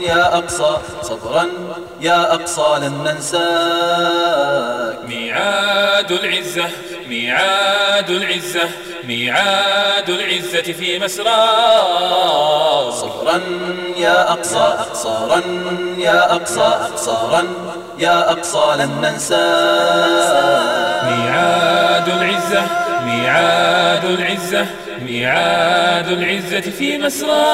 يا أقصى صبرا يا أقصى لن ننساك ميعاد العزة ميعاد العزة ميعاد العزة في مسرى صبرا يا أقصى صارا يا أقصى صارا يا أقصى لن ننساك ميعاد العزة ميعاد العزة ميعاد العزة في مسرى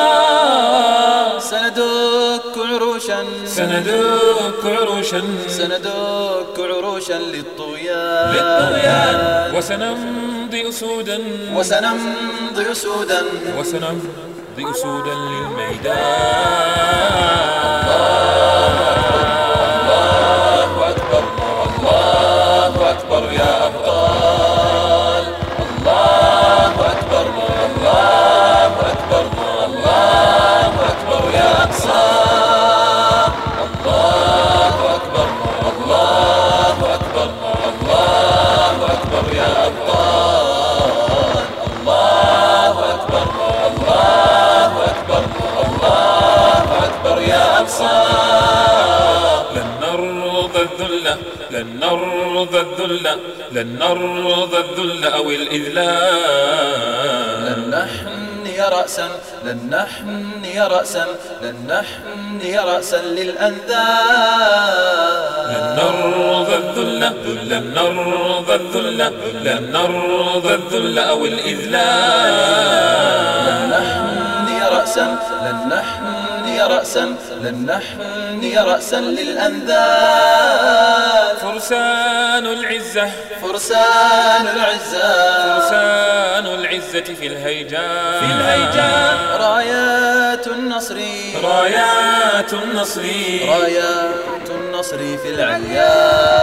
سندك عروشا. سندك عروشا. سندك عروشا للطغيان. للطغيان. وسنمضي أسودا. وسنمضي أسودا. وسنمضي أسودا للميدان. الذل لن نرضى الذل أو الإذلال. لن نحني رأسا لن نحني رأسا لن نحني رأسا للأنذار. لن نرضى الذل لن نرضى الذل لن نرضى الذل أو الإذلال. لن نحني رأسا لن نحني رأسا لن نحني رأسا للأنذار. فرسان العزة. فرسان العزة. فرسان العزة في الهيجان. في الهيجان. رايات النصر. رايات النصر. رايات النصر في العليان.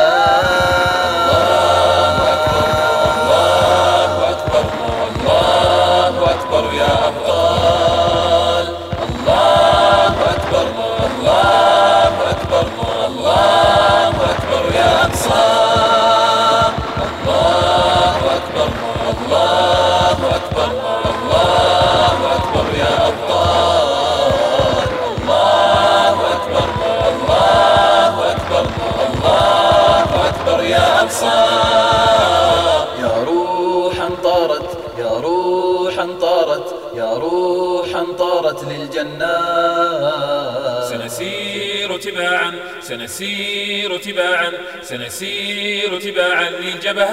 طارت للجنات سنسير تباعا سنسير تباعا سنسير تباعا للجبهات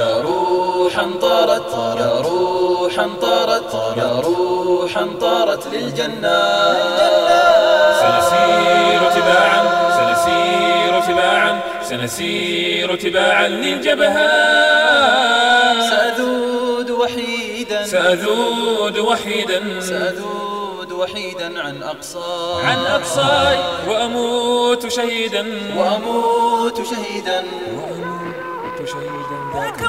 يا روحا طارت يا روحا طارت يا روحا طارت للجنات سنسير تباعا سنسير تباعا سنسير تباعا للجبهات سأذود وحيدا سأذود وحيدا. سأذود وحيدا عن أقصاي عن أقصاي وأموت شهيدا. وأموت شهيدا. وأموت شهيدا. ذاك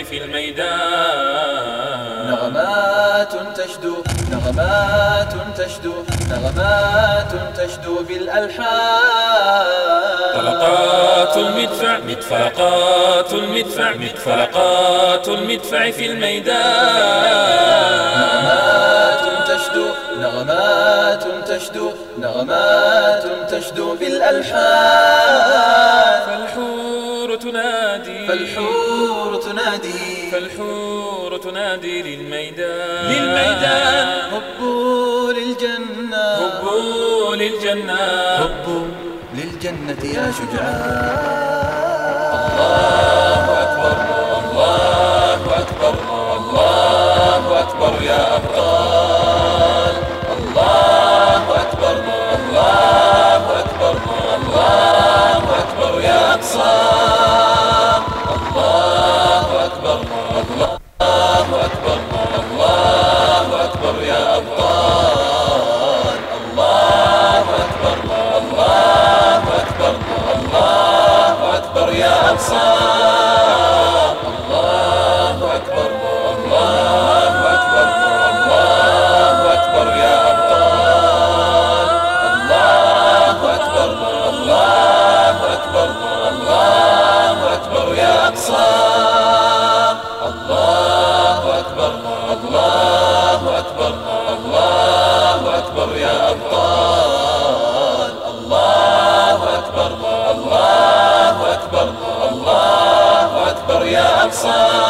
في الميدان. نغمات تشدو نغمات تشدو نغمات تشدو بالألحان. طلقات المدفع طلقات المدفع طلقات المدفع في الميدان. نغمات تشدو نغمات تشدو نغمات تشدو بالألحان. فالحور تنادي. فالحور تنادي. فالحور تنادي للميدان. للميدان. هبوا للجنة. هبوا للجنة. هبوا للجنة يا شجعان الله أكبر الله أكبر الله أكبر يا أبطال Вот. sun.